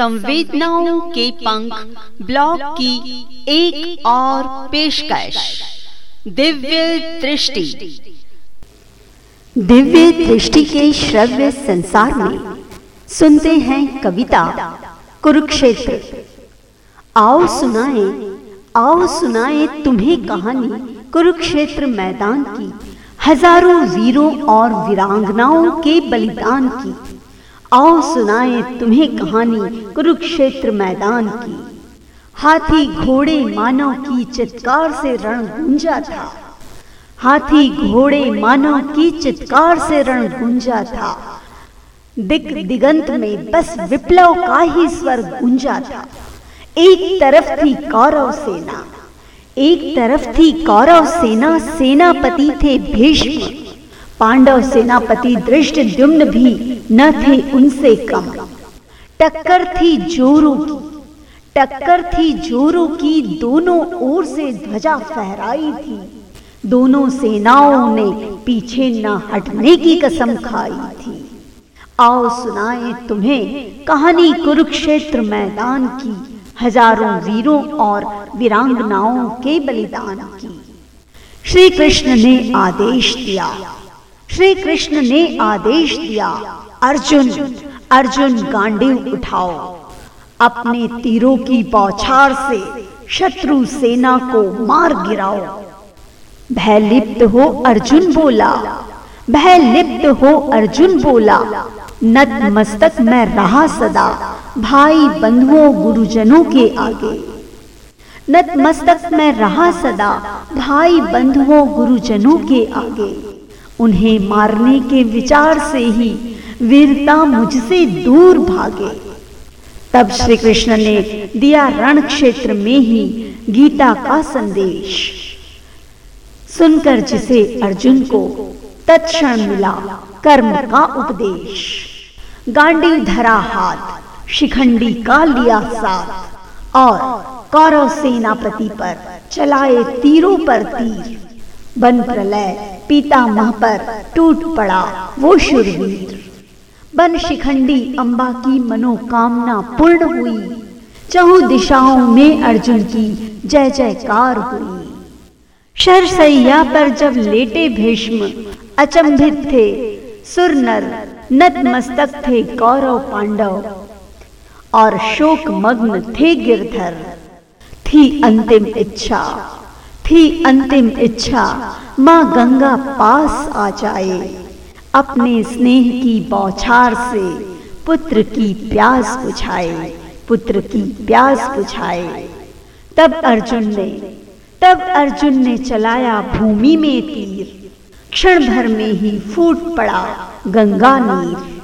संवेदनाओं के पंख ब्लॉग की एक और पेशकश। दिव्य दृष्टि। दिव्य दृष्टि के श्रव्य संसार में सुनते हैं कविता, कुरुक्षेत्र। आओ सुनाए आओ सुनाए तुम्हें कहानी कुरुक्षेत्र मैदान की, हज़ारों वीरों और वीरांगनाओं के बलिदान की। आओ सुनाए तुम्हें कहानी, कुरुक्षेत्र मैदान की हाथी घोड़े मानव की चित्कार से रण गुंजा था हाथी घोड़े मानव की चित्कार से रण गुंजा था दिग दिगंत में बस विप्लव का ही स्वर गुंजा था एक तरफ़ थी कौरव सेना, एक तरफ़ थी कौरव सेना सेनापति थे भीष्म। पांडव सेनापति दृष्ट द्युम्न भी। न थे उनसे कम। टक्कर थी जोरों की। टक्कर थी जोरों की दोनों ओर से ध्वजा फहराई थी। दोनों सेनाओं ने पीछे न हटने की कसम खाई थी। आओ सुनाए तुम्हें कहानी कुरुक्षेत्र मैदान की, हज़ारों वीरों और वीरांगनाओं के बलिदान की। श्री कृष्ण ने आदेश दिया। श्री कृष्ण ने आदेश दिया। अर्जुन अर्जुन गांडीव उठाओ। अपने तीरों की बौछार से शत्रु सेना को मार गिराओ। भय लिप्त हो अर्जुन बोला। भय लिप्त हो अर्जुन बोला। नत मस्तक में रहा सदा, भाई बंधुओं, गुरुजनों के आगे। नत मस्तक में रहा सदा, भाई बंधुओं, गुरुजनों के आगे। उन्हें मारने के विचार से ही वीरता मुझसे दूर भागे। तब श्री कृष्ण ने दिया रण क्षेत्र में ही गीता का संदेश। सुनकर जिसे अर्जुन को तत्क्षण मिला कर्म का उपदेश। गांडी धरा हाथ, शिखंडी का लिया साथ, और कौरव सेनापति पर चलाए तीरों पर तीर। बन प्रलय, पितामह पर टूट पड़ा वो शुरवीर। बन शिखंडी अम्बा की मनोकामना पूर्ण हुई। चहु दिशाओं में अर्जुन की जय जयकार हुई। शरसैया पर जब लेटे भीष्म, अचंभित थे। सुर नर, नत मस्तक थे कौरव पांडव। और शोक मग्न थे गिरधर। थी अंतिम इच्छा, थी अंतिम इच्छा, माँ गंगा पास आ जाए। अपने स्नेह की बौछार से पुत्र की प्यास बुझाए, पुत्र की प्यास बुझाए। तब अर्जुन ने, तब अर्जुन ने चलाया भूमि में तीर। क्षण भर में ही फूट पड़ा गंगा नीर।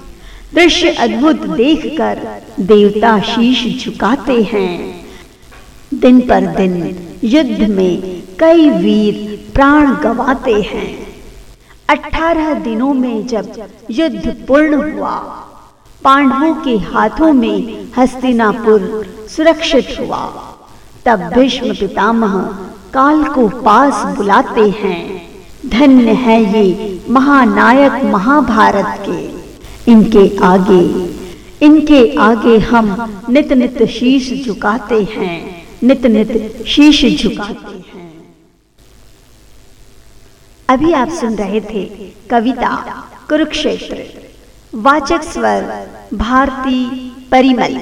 दृश्य अद्भुत देखकर देवता शीश झुकाते हैं। दिन पर दिन युद्ध में कई वीर प्राण गवाते हैं। अठारह दिनों में जब युद्ध पूर्ण हुआ, पांडवों के हाथों में हस्तिनापुर सुरक्षित हुआ। तब भीष्म पितामह काल को पास बुलाते हैं। धन्य है ये महानायक महाभारत के। इनके आगे इनके आगे हम नित नित शीश झुकाते हैं नित नित शीश झुकाते हैं। अभी आप सुन रहे थे कविता कुरुक्षेत्र। वाचक स्वर भारती परिमल।